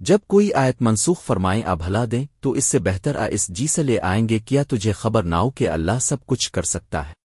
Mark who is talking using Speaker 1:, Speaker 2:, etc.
Speaker 1: جب کوئی آیت منسوخ فرمائیں، آ بھلا دیں، تو اس سے بہتر آ اس جی سے لے آئیں گے، کیا تجھے خبر ناؤ کہ اللہ سب کچھ کر سکتا ہے؟